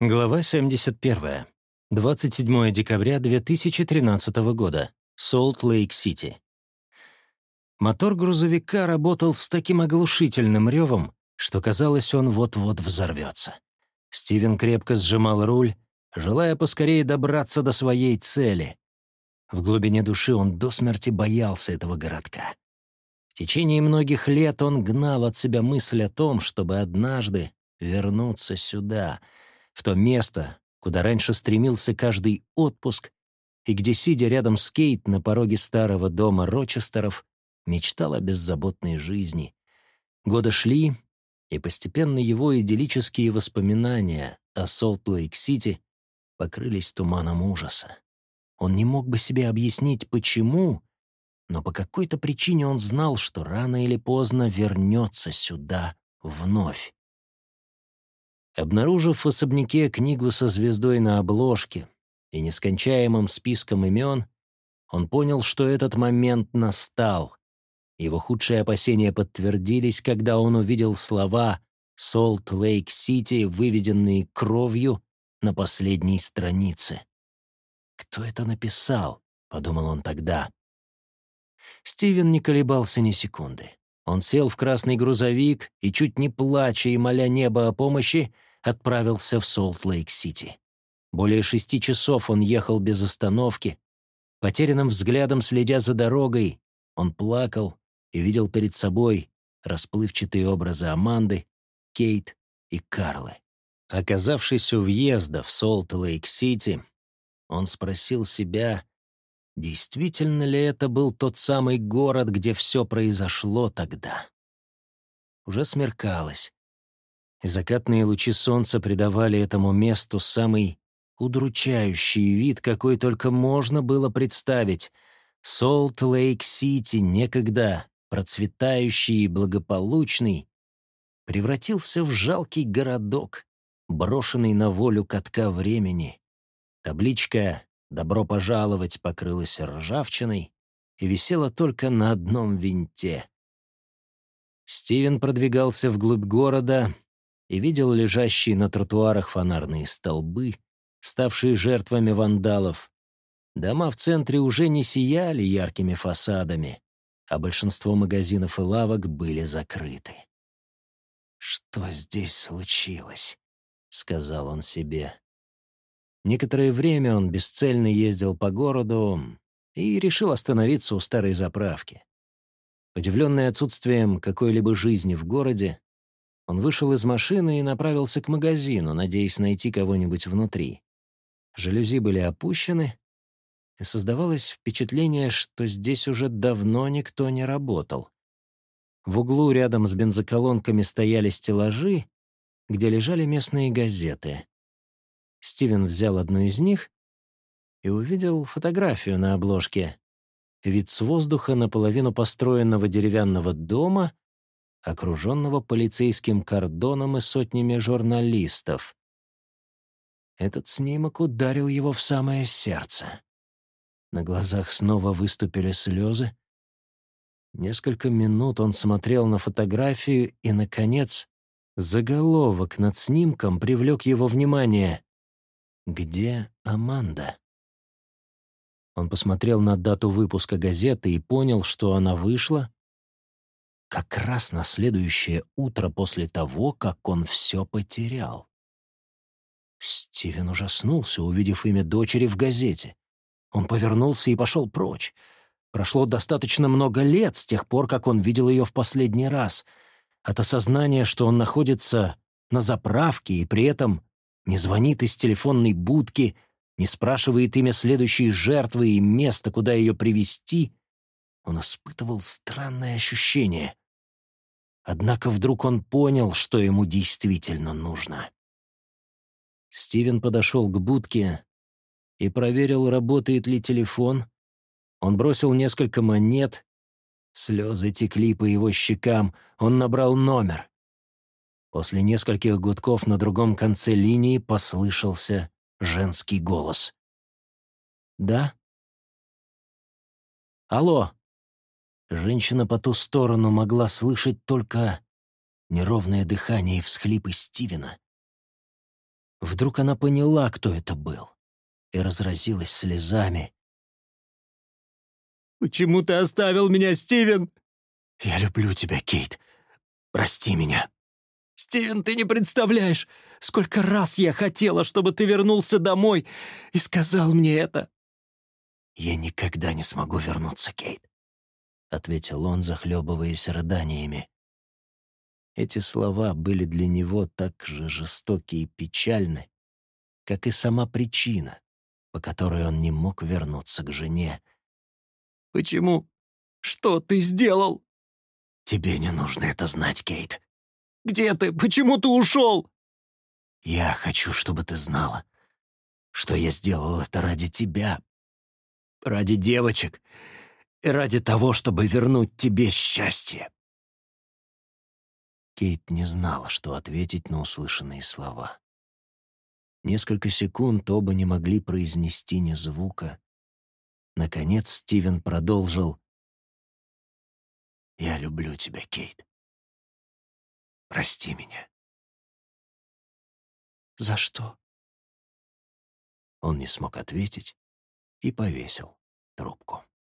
Глава 71. 27 декабря 2013 года. Солт-Лейк-Сити. Мотор грузовика работал с таким оглушительным ревом, что казалось, он вот-вот взорвется. Стивен крепко сжимал руль, желая поскорее добраться до своей цели. В глубине души он до смерти боялся этого городка. В течение многих лет он гнал от себя мысль о том, чтобы однажды вернуться сюда — в то место, куда раньше стремился каждый отпуск, и где, сидя рядом с Кейт на пороге старого дома Рочестеров, мечтал о беззаботной жизни. Годы шли, и постепенно его идиллические воспоминания о Солт-Лейк-Сити покрылись туманом ужаса. Он не мог бы себе объяснить, почему, но по какой-то причине он знал, что рано или поздно вернется сюда вновь. Обнаружив в особняке книгу со звездой на обложке и нескончаемым списком имен, он понял, что этот момент настал. Его худшие опасения подтвердились, когда он увидел слова «Солт-Лейк-Сити», выведенные кровью на последней странице. «Кто это написал?» — подумал он тогда. Стивен не колебался ни секунды. Он сел в красный грузовик и, чуть не плача и моля небо о помощи, отправился в Солт-Лейк-Сити. Более шести часов он ехал без остановки. Потерянным взглядом следя за дорогой, он плакал и видел перед собой расплывчатые образы Аманды, Кейт и Карлы. Оказавшись у въезда в Солт-Лейк-Сити, он спросил себя, действительно ли это был тот самый город, где все произошло тогда. Уже смеркалось, и закатные лучи солнца придавали этому месту самый удручающий вид, какой только можно было представить. Солт-Лейк-Сити, некогда процветающий и благополучный, превратился в жалкий городок, брошенный на волю катка времени. Табличка «Добро пожаловать» покрылась ржавчиной и висела только на одном винте. Стивен продвигался вглубь города, и видел лежащие на тротуарах фонарные столбы, ставшие жертвами вандалов. Дома в центре уже не сияли яркими фасадами, а большинство магазинов и лавок были закрыты. «Что здесь случилось?» — сказал он себе. Некоторое время он бесцельно ездил по городу и решил остановиться у старой заправки. Удивленный отсутствием какой-либо жизни в городе, он вышел из машины и направился к магазину, надеясь найти кого-нибудь внутри. Жалюзи были опущены, и создавалось впечатление, что здесь уже давно никто не работал. В углу рядом с бензоколонками стояли стеллажи, где лежали местные газеты. Стивен взял одну из них и увидел фотографию на обложке. Вид с воздуха наполовину построенного деревянного дома — окруженного полицейским кордоном и сотнями журналистов. Этот снимок ударил его в самое сердце. На глазах снова выступили слезы. Несколько минут он смотрел на фотографию, и, наконец, заголовок над снимком привлек его внимание. «Где Аманда?» Он посмотрел на дату выпуска газеты и понял, что она вышла как раз на следующее утро после того, как он все потерял. Стивен ужаснулся, увидев имя дочери в газете. Он повернулся и пошел прочь. Прошло достаточно много лет с тех пор, как он видел ее в последний раз. От осознания, что он находится на заправке и при этом не звонит из телефонной будки, не спрашивает имя следующей жертвы и место, куда ее привести, он испытывал странное ощущение. Однако вдруг он понял, что ему действительно нужно. Стивен подошел к будке и проверил, работает ли телефон. Он бросил несколько монет. Слезы текли по его щекам. Он набрал номер. После нескольких гудков на другом конце линии послышался женский голос. «Да?» «Алло!» Женщина по ту сторону могла слышать только неровное дыхание и всхлипы Стивена. Вдруг она поняла, кто это был, и разразилась слезами. «Почему ты оставил меня, Стивен?» «Я люблю тебя, Кейт. Прости меня». «Стивен, ты не представляешь, сколько раз я хотела, чтобы ты вернулся домой и сказал мне это». «Я никогда не смогу вернуться, Кейт», — ответил он, захлебываясь рыданиями. Эти слова были для него так же жестоки и печальны, как и сама причина, по которой он не мог вернуться к жене. «Почему? Что ты сделал?» «Тебе не нужно это знать, Кейт». «Где ты? Почему ты ушел?» «Я хочу, чтобы ты знала, что я сделал это ради тебя, ради девочек и ради того, чтобы вернуть тебе счастье». Кейт не знала, что ответить на услышанные слова. Несколько секунд оба не могли произнести ни звука. Наконец Стивен продолжил. «Я люблю тебя, Кейт. Прости меня». «За что?» Он не смог ответить и повесил трубку.